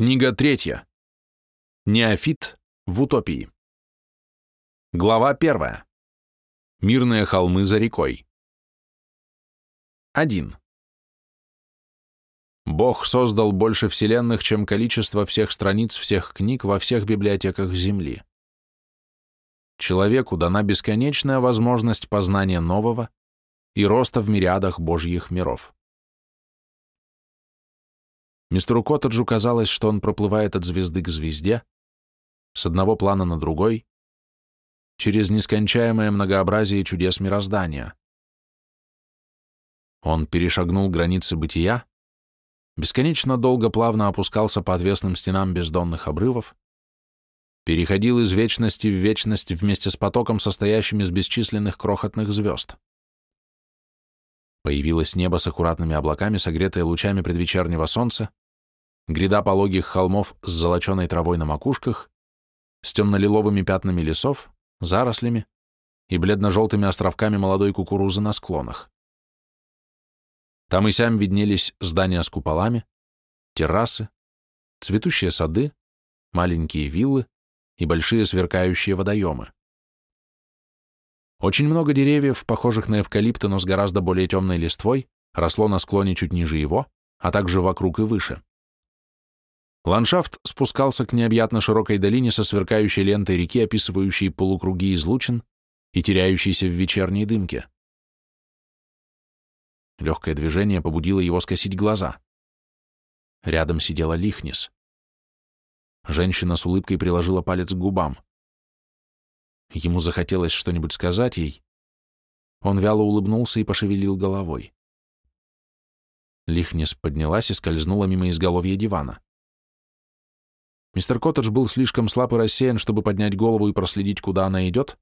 Книга третья. Неофит в утопии. Глава первая. Мирные холмы за рекой. 1. Бог создал больше вселенных, чем количество всех страниц всех книг во всех библиотеках Земли. Человеку дана бесконечная возможность познания нового и роста в мириадах Божьих миров. Мистеру Коттеджу казалось, что он проплывает от звезды к звезде, с одного плана на другой, через нескончаемое многообразие чудес мироздания. Он перешагнул границы бытия, бесконечно долго плавно опускался по отвесным стенам бездонных обрывов, переходил из вечности в вечность вместе с потоком, состоящим из бесчисленных крохотных звезд. Появилось небо с аккуратными облаками, согретое лучами предвечернего солнца, гряда пологих холмов с золоченой травой на макушках, с темно-лиловыми пятнами лесов, зарослями и бледно-желтыми островками молодой кукурузы на склонах. Там и сям виднелись здания с куполами, террасы, цветущие сады, маленькие виллы и большие сверкающие водоемы. Очень много деревьев, похожих на эвкалипты, но с гораздо более темной листвой, росло на склоне чуть ниже его, а также вокруг и выше. Ландшафт спускался к необъятно широкой долине со сверкающей лентой реки, описывающей полукруги излучин и теряющейся в вечерней дымке. Легкое движение побудило его скосить глаза. Рядом сидела Лихнис. Женщина с улыбкой приложила палец к губам. Ему захотелось что-нибудь сказать ей. Он вяло улыбнулся и пошевелил головой. Лихнис поднялась и скользнула мимо изголовья дивана. Мистер Коттедж был слишком слаб и рассеян, чтобы поднять голову и проследить, куда она идет,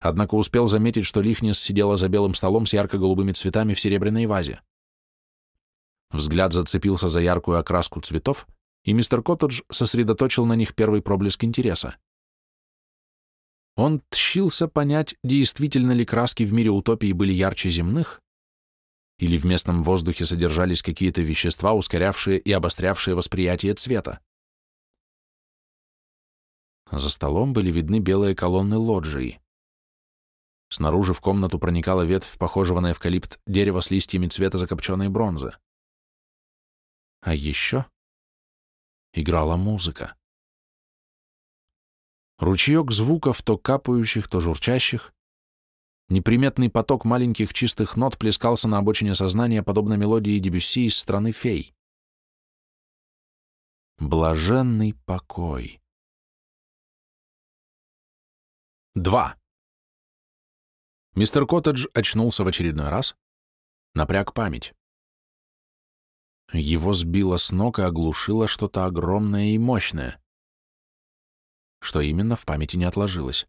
однако успел заметить, что Лихнис сидела за белым столом с ярко-голубыми цветами в серебряной вазе. Взгляд зацепился за яркую окраску цветов, и мистер Коттедж сосредоточил на них первый проблеск интереса. Он тщился понять, действительно ли краски в мире утопии были ярче земных, или в местном воздухе содержались какие-то вещества, ускорявшие и обострявшие восприятие цвета. За столом были видны белые колонны лоджии. Снаружи в комнату проникала ветвь похожего на эвкалипт дерева с листьями цвета закопченной бронзы. А еще играла музыка. Ручеек звуков, то капающих, то журчащих, неприметный поток маленьких чистых нот плескался на обочине сознания, подобно мелодии Дебюсси из страны фей. Блаженный покой. Два. Мистер Коттедж очнулся в очередной раз, напряг память. Его сбило с ног и оглушило что-то огромное и мощное. Что именно, в памяти не отложилось.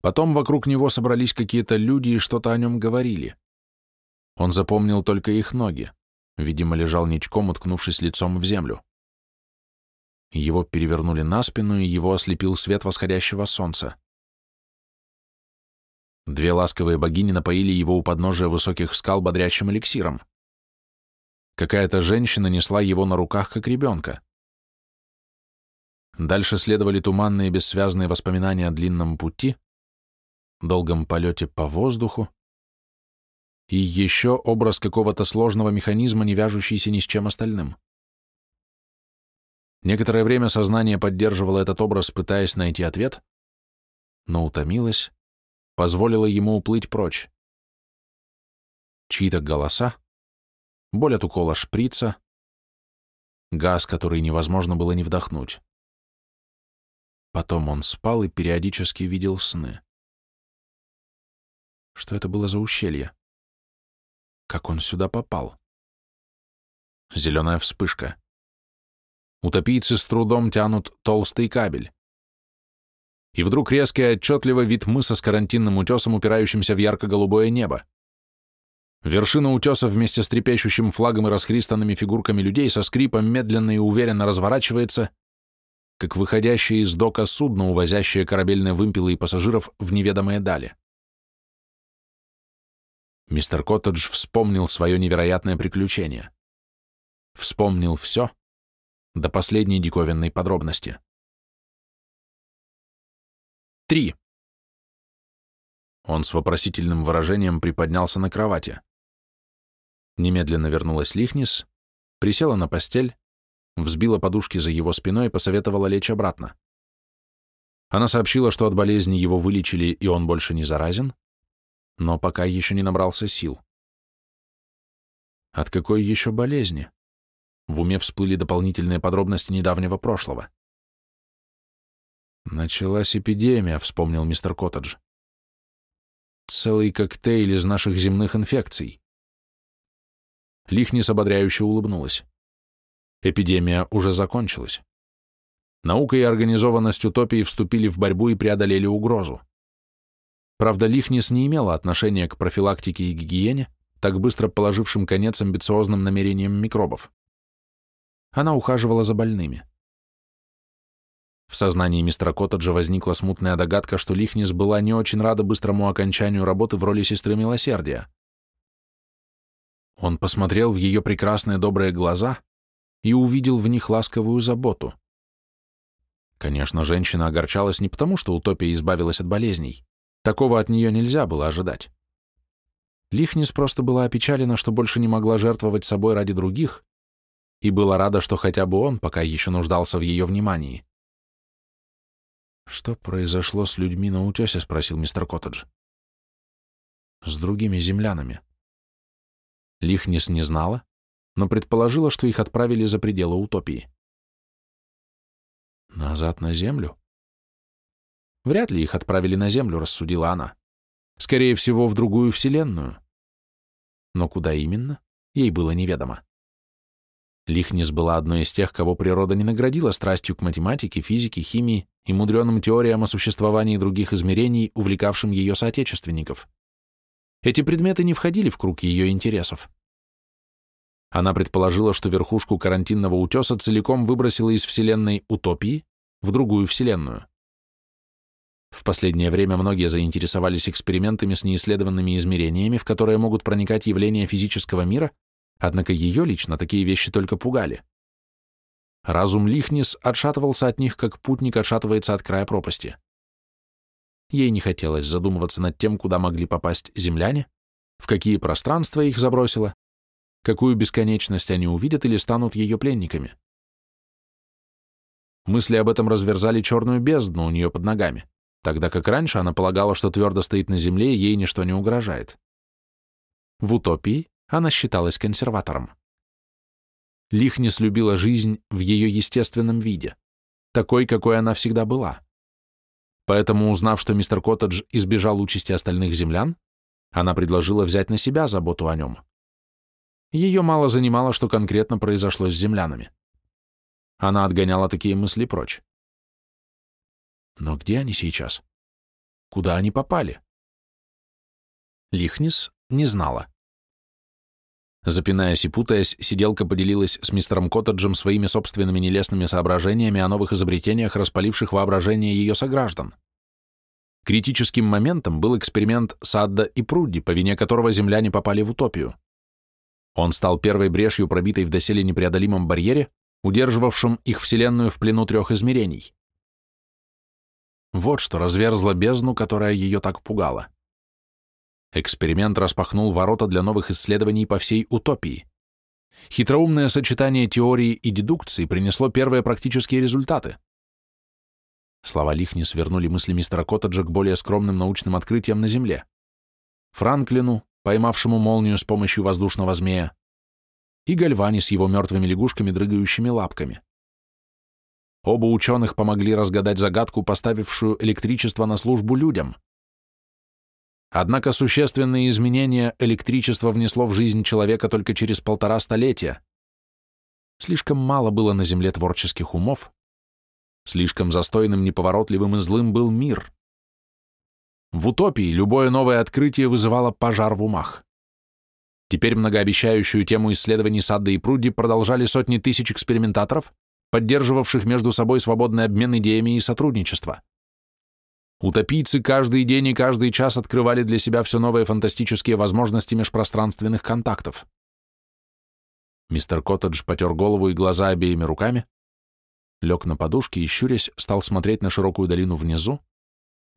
Потом вокруг него собрались какие-то люди и что-то о нем говорили. Он запомнил только их ноги. Видимо, лежал ничком, уткнувшись лицом в землю. Его перевернули на спину, и его ослепил свет восходящего солнца. Две ласковые богини напоили его у подножия высоких скал бодрящим эликсиром. Какая-то женщина несла его на руках, как ребенка. Дальше следовали туманные бессвязные воспоминания о длинном пути, долгом полете по воздуху и еще образ какого-то сложного механизма, не вяжущийся ни с чем остальным. Некоторое время сознание поддерживало этот образ, пытаясь найти ответ, но утомилось, позволило ему уплыть прочь. Чьи-то голоса, боль от укола шприца, газ, который невозможно было не вдохнуть. Потом он спал и периодически видел сны. Что это было за ущелье? Как он сюда попал? Зеленая вспышка. Утопийцы с трудом тянут толстый кабель. И вдруг резко и отчетливо вид мыса с карантинным утесом, упирающимся в ярко-голубое небо. Вершина утеса вместе с трепещущим флагом и расхристанными фигурками людей со скрипом медленно и уверенно разворачивается, как выходящее из дока судно, увозящее корабельные вымпелы и пассажиров в неведомые дали. Мистер Коттедж вспомнил свое невероятное приключение. Вспомнил все, до последней диковинной подробности. 3. Он с вопросительным выражением приподнялся на кровати. Немедленно вернулась Лихнис, присела на постель, взбила подушки за его спиной и посоветовала лечь обратно. Она сообщила, что от болезни его вылечили, и он больше не заразен, но пока еще не набрался сил. От какой еще болезни? В уме всплыли дополнительные подробности недавнего прошлого. «Началась эпидемия», — вспомнил мистер Коттедж. «Целый коктейль из наших земных инфекций». Лихнис ободряюще улыбнулась. Эпидемия уже закончилась. Наука и организованность утопии вступили в борьбу и преодолели угрозу. Правда, Лихнис не имела отношения к профилактике и гигиене, так быстро положившим конец амбициозным намерениям микробов. Она ухаживала за больными. В сознании мистера Коттеджа возникла смутная догадка, что Лихнис была не очень рада быстрому окончанию работы в роли сестры милосердия. Он посмотрел в ее прекрасные добрые глаза и увидел в них ласковую заботу. Конечно, женщина огорчалась не потому, что утопия избавилась от болезней. Такого от нее нельзя было ожидать. Лихнис просто была опечалена, что больше не могла жертвовать собой ради других, и была рада, что хотя бы он пока еще нуждался в ее внимании. «Что произошло с людьми на утесе?» — спросил мистер Коттедж. «С другими землянами». Лихнис не знала, но предположила, что их отправили за пределы утопии. «Назад на Землю?» «Вряд ли их отправили на Землю», — рассудила она. «Скорее всего, в другую Вселенную». Но куда именно, ей было неведомо. Лихнис была одной из тех, кого природа не наградила страстью к математике, физике, химии и мудреным теориям о существовании других измерений, увлекавшим ее соотечественников. Эти предметы не входили в круг ее интересов. Она предположила, что верхушку карантинного утеса целиком выбросила из вселенной утопии в другую вселенную. В последнее время многие заинтересовались экспериментами с неисследованными измерениями, в которые могут проникать явления физического мира, Однако ее лично такие вещи только пугали. Разум Лихнис отшатывался от них, как путник отшатывается от края пропасти. Ей не хотелось задумываться над тем, куда могли попасть земляне, в какие пространства их забросило, какую бесконечность они увидят или станут ее пленниками. Мысли об этом разверзали черную бездну у нее под ногами, тогда как раньше она полагала, что твердо стоит на земле и ей ничто не угрожает. В утопии она считалась консерватором. Лихнис любила жизнь в ее естественном виде, такой, какой она всегда была. Поэтому, узнав, что мистер Коттедж избежал участи остальных землян, она предложила взять на себя заботу о нем. Ее мало занимало, что конкретно произошло с землянами. Она отгоняла такие мысли прочь. Но где они сейчас? Куда они попали? Лихнис не знала. Запинаясь и путаясь, сиделка поделилась с мистером Коттеджем своими собственными нелестными соображениями о новых изобретениях, распаливших воображение ее сограждан. Критическим моментом был эксперимент Садда и Прудди, по вине которого земляне попали в утопию. Он стал первой брешью, пробитой в доселе непреодолимом барьере, удерживавшем их вселенную в плену трех измерений. Вот что разверзло бездну, которая ее так пугала. Эксперимент распахнул ворота для новых исследований по всей утопии. Хитроумное сочетание теории и дедукции принесло первые практические результаты. Слова Лихни свернули мысли мистера Коттеджа к более скромным научным открытиям на Земле. Франклину, поймавшему молнию с помощью воздушного змея, и Гальвани с его мертвыми лягушками, дрыгающими лапками. Оба ученых помогли разгадать загадку, поставившую электричество на службу людям — Однако существенные изменения электричество внесло в жизнь человека только через полтора столетия. Слишком мало было на Земле творческих умов, слишком застойным, неповоротливым и злым был мир. В утопии любое новое открытие вызывало пожар в умах. Теперь многообещающую тему исследований Садда и Пруди продолжали сотни тысяч экспериментаторов, поддерживавших между собой свободный обмен идеями и сотрудничество. Утопийцы каждый день и каждый час открывали для себя все новые фантастические возможности межпространственных контактов. Мистер Коттедж потер голову и глаза обеими руками, лег на подушке и, щурясь, стал смотреть на широкую долину внизу,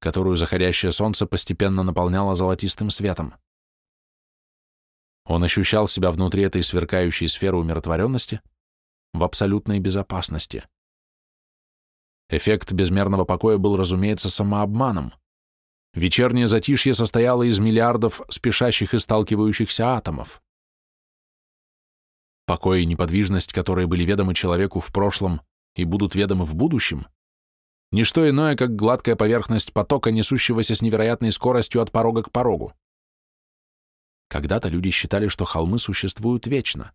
которую заходящее солнце постепенно наполняло золотистым светом. Он ощущал себя внутри этой сверкающей сферы умиротворенности в абсолютной безопасности. Эффект безмерного покоя был, разумеется, самообманом. Вечернее затишье состояло из миллиардов спешащих и сталкивающихся атомов. Покой и неподвижность, которые были ведомы человеку в прошлом и будут ведомы в будущем, не что иное, как гладкая поверхность потока, несущегося с невероятной скоростью от порога к порогу. Когда-то люди считали, что холмы существуют вечно.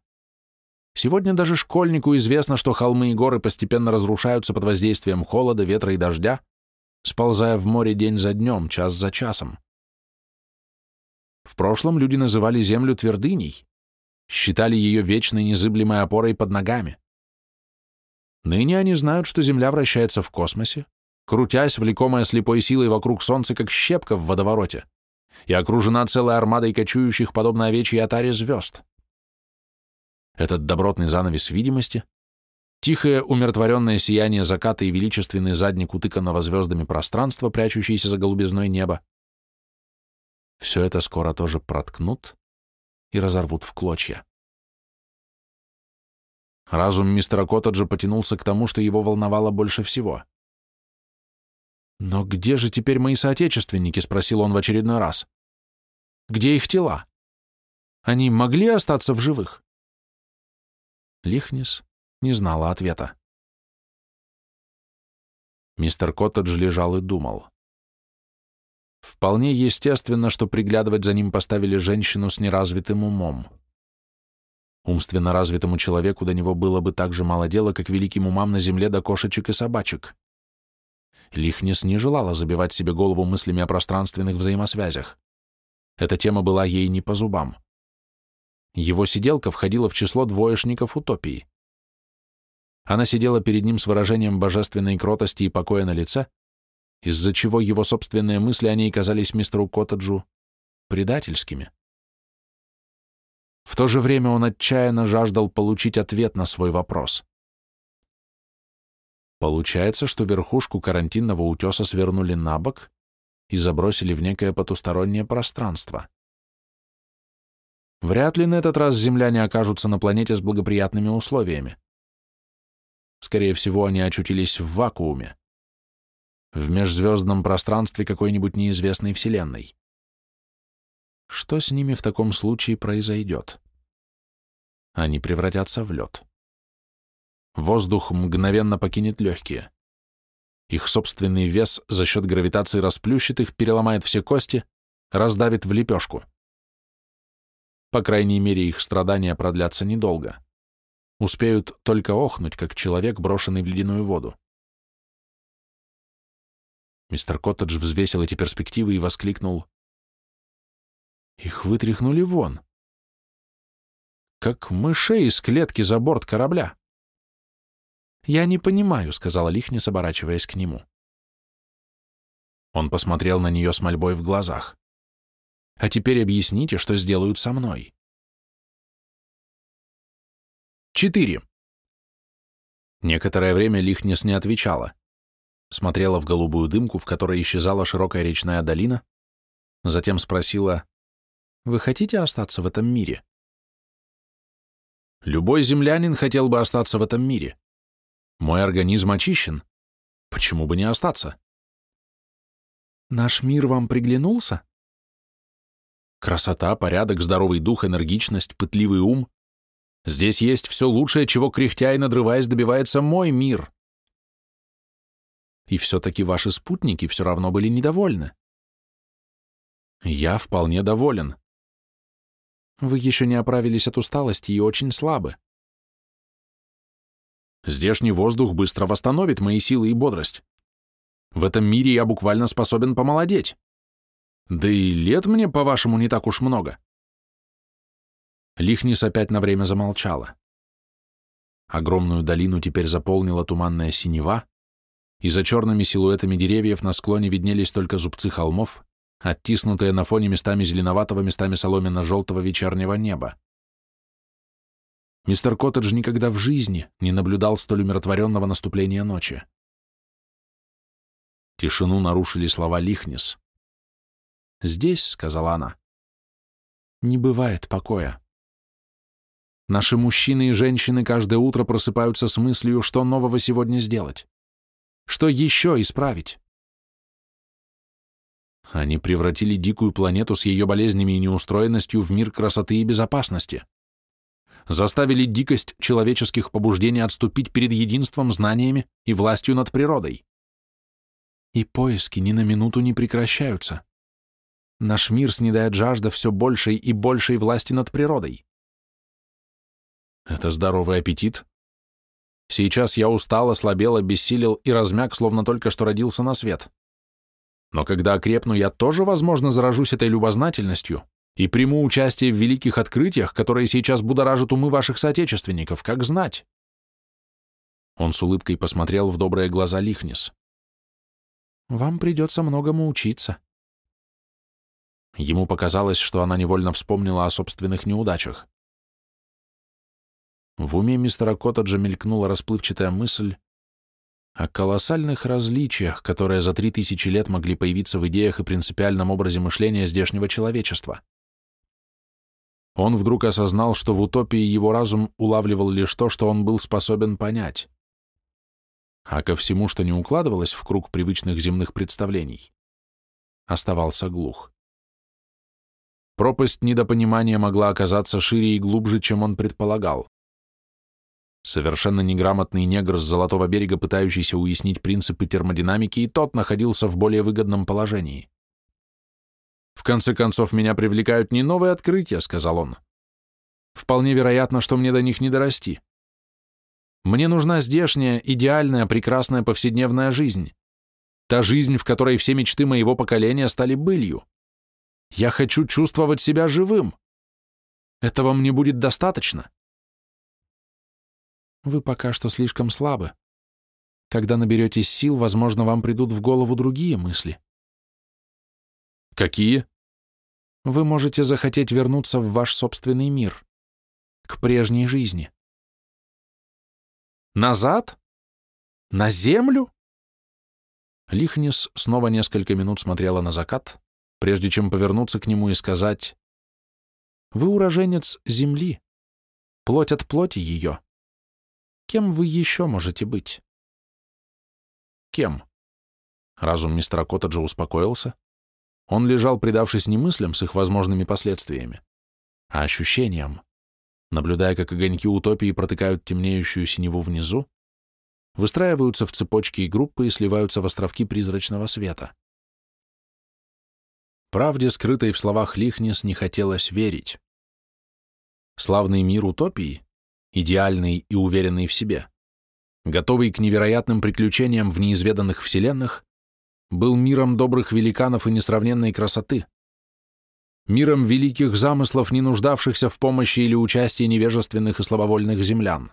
Сегодня даже школьнику известно, что холмы и горы постепенно разрушаются под воздействием холода, ветра и дождя, сползая в море день за днем, час за часом. В прошлом люди называли землю твердыней, считали ее вечной незыблемой опорой под ногами. Ныне они знают, что Земля вращается в космосе, крутясь, влекомая слепой силой вокруг Солнца, как щепка в водовороте, и окружена целой армадой кочующих, подобно овечьей отаре, звезд этот добротный занавес видимости, тихое умиротворенное сияние заката и величественный задник утыканного звездами пространства, прячущийся за голубизной неба, все это скоро тоже проткнут и разорвут в клочья. Разум мистера Коттеджа потянулся к тому, что его волновало больше всего. «Но где же теперь мои соотечественники?» — спросил он в очередной раз. «Где их тела? Они могли остаться в живых?» Лихнис не знала ответа. Мистер Коттедж лежал и думал. Вполне естественно, что приглядывать за ним поставили женщину с неразвитым умом. Умственно развитому человеку до него было бы так же мало дела, как великим умам на земле до кошечек и собачек. Лихнис не желала забивать себе голову мыслями о пространственных взаимосвязях. Эта тема была ей не по зубам. Его сиделка входила в число двоечников утопии. Она сидела перед ним с выражением божественной кротости и покоя на лице, из-за чего его собственные мысли о ней казались мистеру Коттеджу предательскими. В то же время он отчаянно жаждал получить ответ на свой вопрос. Получается, что верхушку карантинного утеса свернули на бок и забросили в некое потустороннее пространство. Вряд ли на этот раз земляне окажутся на планете с благоприятными условиями. Скорее всего, они очутились в вакууме, в межзвездном пространстве какой-нибудь неизвестной Вселенной. Что с ними в таком случае произойдет? Они превратятся в лед. Воздух мгновенно покинет легкие. Их собственный вес за счет гравитации расплющит их, переломает все кости, раздавит в лепешку. По крайней мере, их страдания продлятся недолго. Успеют только охнуть, как человек, брошенный в ледяную воду. Мистер Коттедж взвесил эти перспективы и воскликнул. Их вытряхнули вон. Как мышей из клетки за борт корабля. «Я не понимаю», — сказала Лихнес, оборачиваясь к нему. Он посмотрел на нее с мольбой в глазах. А теперь объясните, что сделают со мной. 4. Некоторое время Лихнес не отвечала. Смотрела в голубую дымку, в которой исчезала широкая речная долина, затем спросила, «Вы хотите остаться в этом мире?» «Любой землянин хотел бы остаться в этом мире. Мой организм очищен. Почему бы не остаться?» «Наш мир вам приглянулся?» Красота, порядок, здоровый дух, энергичность, пытливый ум. Здесь есть все лучшее, чего кряхтя и надрываясь добивается мой мир. И все-таки ваши спутники все равно были недовольны. Я вполне доволен. Вы еще не оправились от усталости и очень слабы. Здешний воздух быстро восстановит мои силы и бодрость. В этом мире я буквально способен помолодеть. Да и лет мне, по-вашему, не так уж много. Лихнис опять на время замолчала. Огромную долину теперь заполнила туманная синева, и за черными силуэтами деревьев на склоне виднелись только зубцы холмов, оттиснутые на фоне местами зеленоватого, местами соломенно-желтого вечернего неба. Мистер Коттедж никогда в жизни не наблюдал столь умиротворенного наступления ночи. Тишину нарушили слова Лихнис. «Здесь», — сказала она, — «не бывает покоя. Наши мужчины и женщины каждое утро просыпаются с мыслью, что нового сегодня сделать, что еще исправить. Они превратили дикую планету с ее болезнями и неустроенностью в мир красоты и безопасности. Заставили дикость человеческих побуждений отступить перед единством, знаниями и властью над природой. И поиски ни на минуту не прекращаются. Наш мир снедает жажда все большей и большей власти над природой. Это здоровый аппетит. Сейчас я устал, ослабел, обессилел и размяк, словно только что родился на свет. Но когда окрепну, я тоже, возможно, заражусь этой любознательностью и приму участие в великих открытиях, которые сейчас будоражат умы ваших соотечественников, как знать. Он с улыбкой посмотрел в добрые глаза Лихнис. «Вам придется многому учиться». Ему показалось, что она невольно вспомнила о собственных неудачах. В уме мистера Коттеджа мелькнула расплывчатая мысль, о колоссальных различиях, которые за три тысячи лет могли появиться в идеях и принципиальном образе мышления здешнего человечества. Он вдруг осознал, что в утопии его разум улавливал лишь то, что он был способен понять. А ко всему, что не укладывалось в круг привычных земных представлений, оставался глух. Пропасть недопонимания могла оказаться шире и глубже, чем он предполагал. Совершенно неграмотный негр с Золотого берега, пытающийся уяснить принципы термодинамики, и тот находился в более выгодном положении. «В конце концов, меня привлекают не новые открытия», — сказал он. «Вполне вероятно, что мне до них не дорасти. Мне нужна здешняя, идеальная, прекрасная повседневная жизнь. Та жизнь, в которой все мечты моего поколения стали былью. Я хочу чувствовать себя живым. Этого мне будет достаточно. Вы пока что слишком слабы. Когда наберетесь сил, возможно, вам придут в голову другие мысли. Какие? Вы можете захотеть вернуться в ваш собственный мир, к прежней жизни. Назад? На землю? Лихнис снова несколько минут смотрела на закат, прежде чем повернуться к нему и сказать, «Вы уроженец земли, плоть от плоти ее. Кем вы еще можете быть? Кем? Разум мистера Коттеджа успокоился. Он лежал, предавшись не мыслям с их возможными последствиями, а ощущениям, наблюдая, как огоньки утопии протыкают темнеющую синеву внизу, выстраиваются в цепочки и группы и сливаются в островки призрачного света. Правде, скрытой в словах Лихнес, не хотелось верить. Славный мир утопии идеальный и уверенный в себе, готовый к невероятным приключениям в неизведанных вселенных, был миром добрых великанов и несравненной красоты, миром великих замыслов, не нуждавшихся в помощи или участии невежественных и слабовольных землян.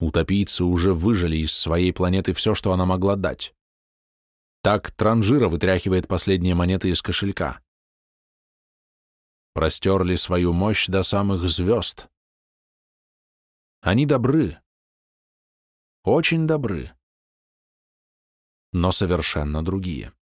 Утопийцы уже выжили из своей планеты все, что она могла дать. Так Транжира вытряхивает последние монеты из кошелька. Простерли свою мощь до самых звезд. Они добры, очень добры, но совершенно другие.